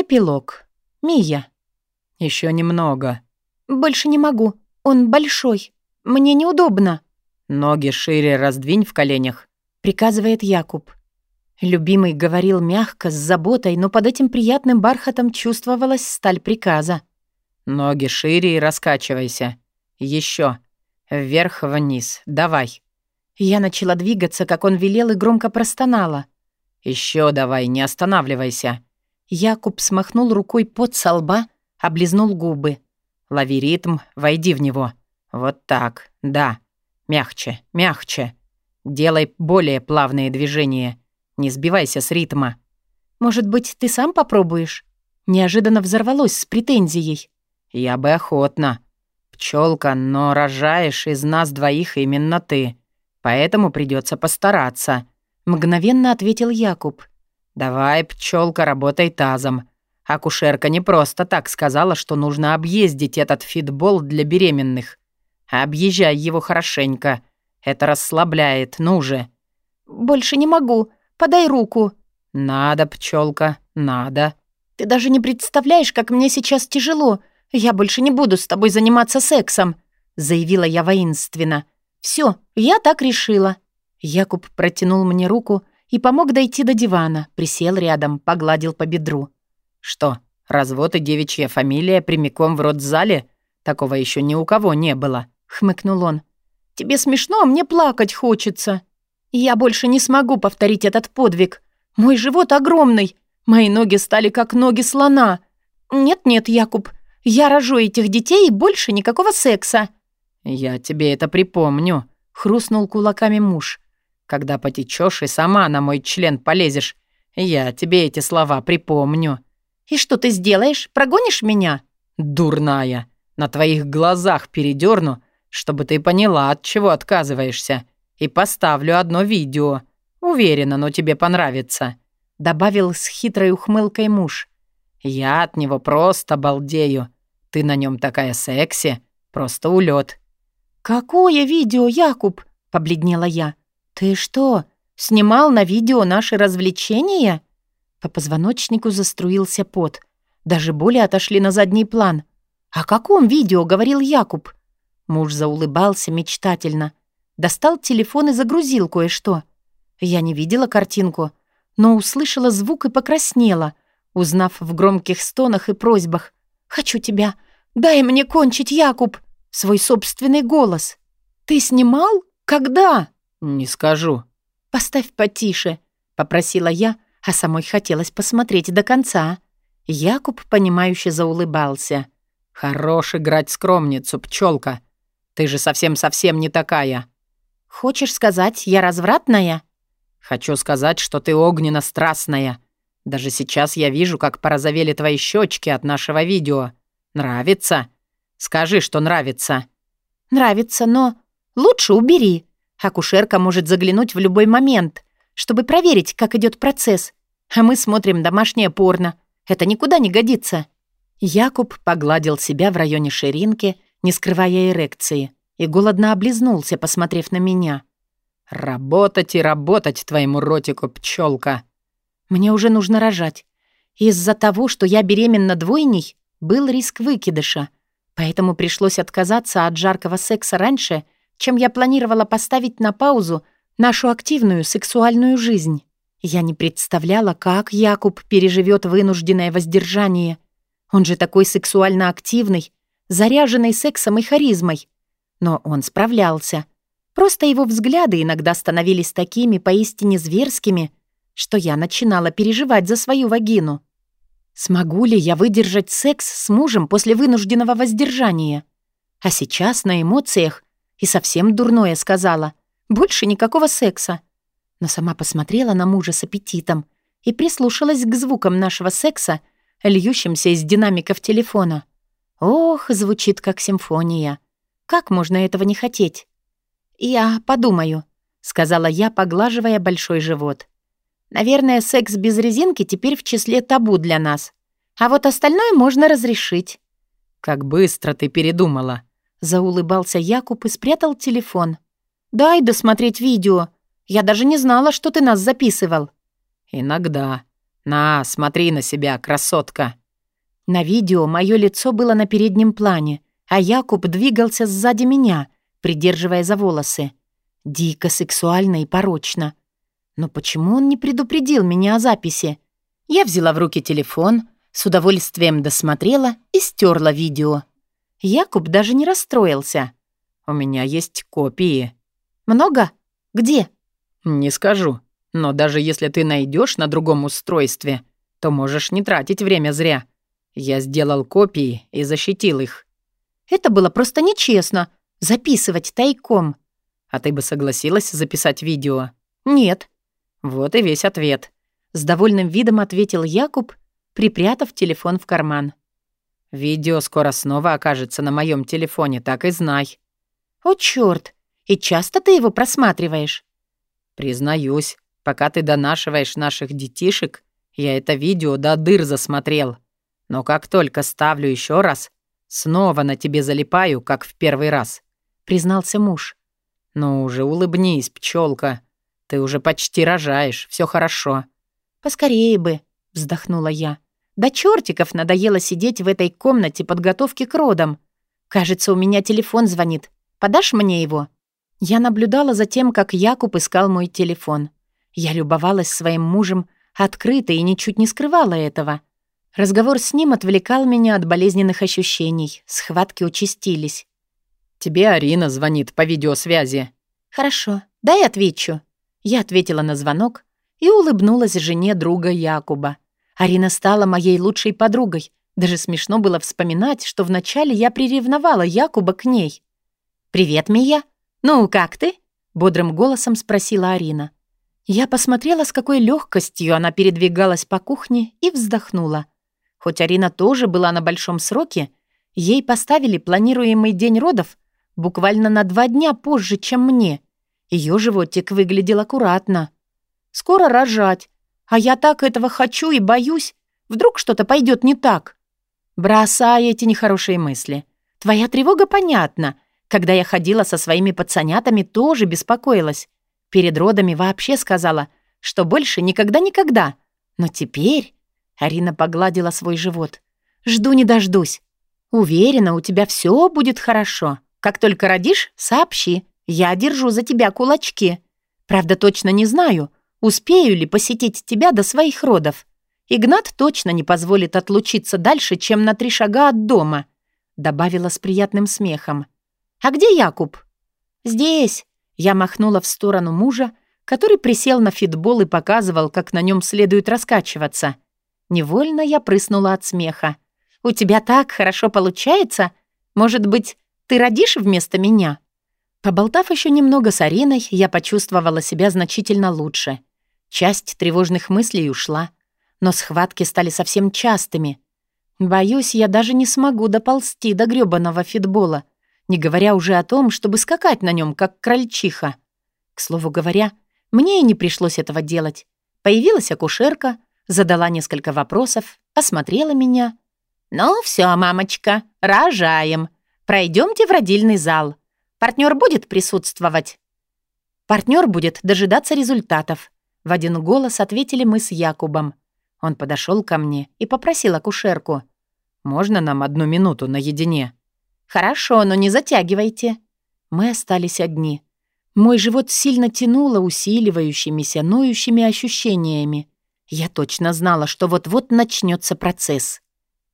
Эпилог. Мия. Еще немного. Больше не могу. Он большой. Мне неудобно. Ноги шире раздвинь в коленях. Приказывает Якуб. Любимый говорил мягко, с заботой, но под этим приятным бархатом чувствовалась сталь приказа. Ноги шире и раскачивайся. Еще. Вверх-вниз. Давай. Я начала двигаться, как он велел, и громко простонала. Еще давай, не останавливайся. Якуб смахнул рукой под со лба, облизнул губы. Лови ритм, войди в него. Вот так, да. Мягче, мягче. Делай более плавные движения. Не сбивайся с ритма. Может быть, ты сам попробуешь? Неожиданно взорвалось с претензией. Я бы охотно. Пчелка, но рожаешь из нас двоих именно ты. Поэтому придется постараться. Мгновенно ответил Якуб. Давай, пчелка, работай тазом. Акушерка не просто так сказала, что нужно объездить этот фитбол для беременных. Объезжай его хорошенько. Это расслабляет, ну же. Больше не могу. Подай руку. Надо, пчелка, надо. Ты даже не представляешь, как мне сейчас тяжело. Я больше не буду с тобой заниматься сексом, заявила я воинственно. Все, я так решила. Якуб протянул мне руку и помог дойти до дивана, присел рядом, погладил по бедру. «Что, развод и девичья фамилия прямиком в родзале? Такого еще ни у кого не было», — хмыкнул он. «Тебе смешно, а мне плакать хочется. Я больше не смогу повторить этот подвиг. Мой живот огромный, мои ноги стали как ноги слона. Нет-нет, Якуб, я рожу этих детей и больше никакого секса». «Я тебе это припомню», — хрустнул кулаками муж. Когда потечешь и сама на мой член полезешь, я тебе эти слова припомню». «И что ты сделаешь? Прогонишь меня?» «Дурная. На твоих глазах передерну, чтобы ты поняла, от чего отказываешься. И поставлю одно видео. Уверена, но тебе понравится», — добавил с хитрой ухмылкой муж. «Я от него просто балдею. Ты на нем такая секси, просто улет. «Какое видео, Якуб?» — побледнела я. «Ты что, снимал на видео наши развлечения?» По позвоночнику заструился пот. Даже боли отошли на задний план. «О каком видео?» — говорил Якуб. Муж заулыбался мечтательно. Достал телефон и загрузил кое-что. Я не видела картинку, но услышала звук и покраснела, узнав в громких стонах и просьбах. «Хочу тебя! Дай мне кончить, Якуб!» Свой собственный голос. «Ты снимал? Когда?» «Не скажу». «Поставь потише», — попросила я, а самой хотелось посмотреть до конца. Якуб, понимающе заулыбался. «Хорош играть скромницу, пчелка. Ты же совсем-совсем не такая». «Хочешь сказать, я развратная?» «Хочу сказать, что ты огненно-страстная. Даже сейчас я вижу, как порозовели твои щечки от нашего видео. Нравится? Скажи, что нравится». «Нравится, но лучше убери», Акушерка может заглянуть в любой момент, чтобы проверить, как идет процесс. А мы смотрим домашнее порно. Это никуда не годится». Якуб погладил себя в районе ширинки, не скрывая эрекции, и голодно облизнулся, посмотрев на меня. «Работать и работать твоему ротику, пчелка. Мне уже нужно рожать. Из-за того, что я беременна двойней, был риск выкидыша, поэтому пришлось отказаться от жаркого секса раньше — чем я планировала поставить на паузу нашу активную сексуальную жизнь. Я не представляла, как Якуб переживет вынужденное воздержание. Он же такой сексуально активный, заряженный сексом и харизмой. Но он справлялся. Просто его взгляды иногда становились такими поистине зверскими, что я начинала переживать за свою вагину. Смогу ли я выдержать секс с мужем после вынужденного воздержания? А сейчас на эмоциях и совсем дурное сказала. Больше никакого секса. Но сама посмотрела на мужа с аппетитом и прислушалась к звукам нашего секса, льющимся из динамиков телефона. Ох, звучит как симфония. Как можно этого не хотеть? «Я подумаю», — сказала я, поглаживая большой живот. «Наверное, секс без резинки теперь в числе табу для нас. А вот остальное можно разрешить». «Как быстро ты передумала», Заулыбался Якуб и спрятал телефон. «Дай досмотреть видео. Я даже не знала, что ты нас записывал». «Иногда. На, смотри на себя, красотка!» На видео мое лицо было на переднем плане, а Якуб двигался сзади меня, придерживая за волосы. Дико сексуально и порочно. Но почему он не предупредил меня о записи? Я взяла в руки телефон, с удовольствием досмотрела и стерла видео. Якуб даже не расстроился. «У меня есть копии». «Много? Где?» «Не скажу. Но даже если ты найдешь на другом устройстве, то можешь не тратить время зря. Я сделал копии и защитил их». «Это было просто нечестно. Записывать тайком». «А ты бы согласилась записать видео?» «Нет». Вот и весь ответ. С довольным видом ответил Якуб, припрятав телефон в карман. «Видео скоро снова окажется на моем телефоне, так и знай». «О, чёрт! И часто ты его просматриваешь?» «Признаюсь, пока ты донашиваешь наших детишек, я это видео до дыр засмотрел. Но как только ставлю еще раз, снова на тебе залипаю, как в первый раз», — признался муж. «Ну уже улыбнись, пчелка. Ты уже почти рожаешь, все хорошо». «Поскорее бы», — вздохнула я. «До чертиков надоело сидеть в этой комнате подготовки к родам. Кажется, у меня телефон звонит. Подашь мне его?» Я наблюдала за тем, как Якуб искал мой телефон. Я любовалась своим мужем открыто и ничуть не скрывала этого. Разговор с ним отвлекал меня от болезненных ощущений. Схватки участились. «Тебе Арина звонит по видеосвязи». «Хорошо, дай отвечу». Я ответила на звонок и улыбнулась жене друга Якуба. Арина стала моей лучшей подругой. Даже смешно было вспоминать, что вначале я приревновала Якуба к ней. «Привет, Мия. Ну, как ты?» — бодрым голосом спросила Арина. Я посмотрела, с какой легкостью она передвигалась по кухне и вздохнула. Хоть Арина тоже была на большом сроке, ей поставили планируемый день родов буквально на два дня позже, чем мне. Ее животик выглядел аккуратно. «Скоро рожать, а я так этого хочу и боюсь. Вдруг что-то пойдет не так?» «Бросай эти нехорошие мысли. Твоя тревога понятна. Когда я ходила со своими пацанятами, тоже беспокоилась. Перед родами вообще сказала, что больше никогда-никогда. Но теперь... Арина погладила свой живот. «Жду не дождусь. Уверена, у тебя все будет хорошо. Как только родишь, сообщи. Я держу за тебя кулачки. Правда, точно не знаю, успею ли посетить тебя до своих родов. Игнат точно не позволит отлучиться дальше, чем на три шага от дома», добавила с приятным смехом. «А где Якуб?» «Здесь». Я махнула в сторону мужа, который присел на фитбол и показывал, как на нем следует раскачиваться. Невольно я прыснула от смеха. «У тебя так хорошо получается? Может быть, ты родишь вместо меня?» Поболтав еще немного с Ариной, я почувствовала себя значительно лучше. Часть тревожных мыслей ушла, но схватки стали совсем частыми. Боюсь, я даже не смогу доползти до грёбаного фитбола, не говоря уже о том, чтобы скакать на нем, как крольчиха. К слову говоря, мне и не пришлось этого делать. Появилась акушерка, задала несколько вопросов, осмотрела меня. «Ну все, мамочка, рожаем. Пройдемте в родильный зал. Партнер будет присутствовать?» Партнер будет дожидаться результатов. В один голос ответили мы с Якубом. Он подошел ко мне и попросил акушерку. «Можно нам одну минуту наедине?» «Хорошо, но не затягивайте». Мы остались одни. Мой живот сильно тянуло усиливающимися, ноющими ощущениями. Я точно знала, что вот-вот начнется процесс.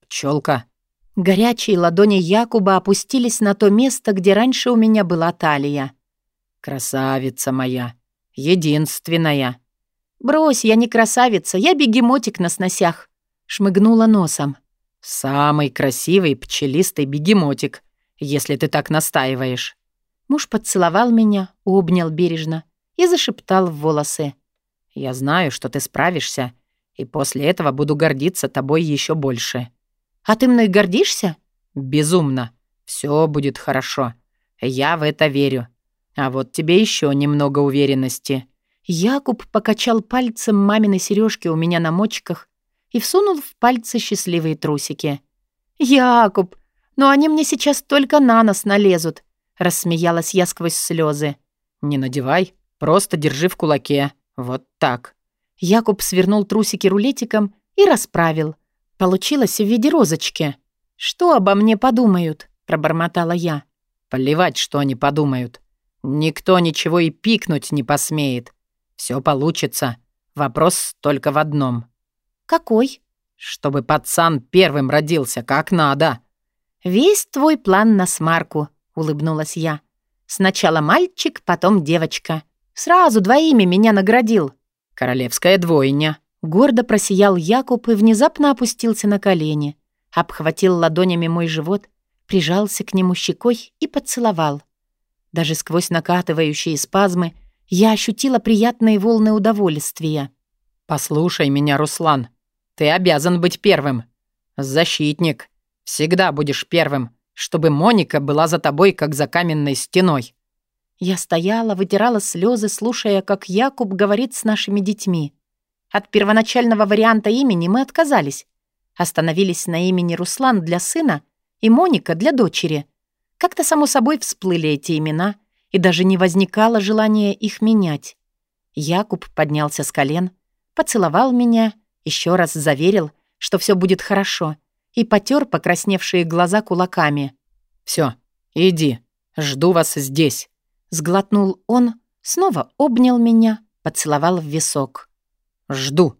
«Пчелка!» Горячие ладони Якуба опустились на то место, где раньше у меня была талия. «Красавица моя! Единственная!» «Брось, я не красавица, я бегемотик на сносях!» Шмыгнула носом. «Самый красивый пчелистый бегемотик, если ты так настаиваешь». Муж поцеловал меня, обнял бережно и зашептал в волосы. «Я знаю, что ты справишься, и после этого буду гордиться тобой еще больше». «А ты мной гордишься?» «Безумно. Все будет хорошо. Я в это верю. А вот тебе еще немного уверенности». Якуб покачал пальцем маминой сережки у меня на мочках и всунул в пальцы счастливые трусики. «Якуб, но они мне сейчас только на нос налезут», — рассмеялась я сквозь слезы. «Не надевай, просто держи в кулаке. Вот так». Якуб свернул трусики рулетиком и расправил. Получилось в виде розочки. «Что обо мне подумают?» — пробормотала я. «Плевать, что они подумают. Никто ничего и пикнуть не посмеет. Все получится. Вопрос только в одном». «Какой?» «Чтобы пацан первым родился, как надо». «Весь твой план на смарку», — улыбнулась я. «Сначала мальчик, потом девочка. Сразу двоими меня наградил». «Королевская двойня», Гордо просиял Якуб и внезапно опустился на колени, обхватил ладонями мой живот, прижался к нему щекой и поцеловал. Даже сквозь накатывающие спазмы я ощутила приятные волны удовольствия. «Послушай меня, Руслан. Ты обязан быть первым. Защитник. Всегда будешь первым, чтобы Моника была за тобой, как за каменной стеной». Я стояла, вытирала слезы, слушая, как Якуб говорит с нашими детьми. От первоначального варианта имени мы отказались. Остановились на имени Руслан для сына и Моника для дочери. Как-то само собой всплыли эти имена, и даже не возникало желания их менять. Якуб поднялся с колен, поцеловал меня, еще раз заверил, что все будет хорошо, и потер покрасневшие глаза кулаками. Все, иди, жду вас здесь», — сглотнул он, снова обнял меня, поцеловал в висок. Жду.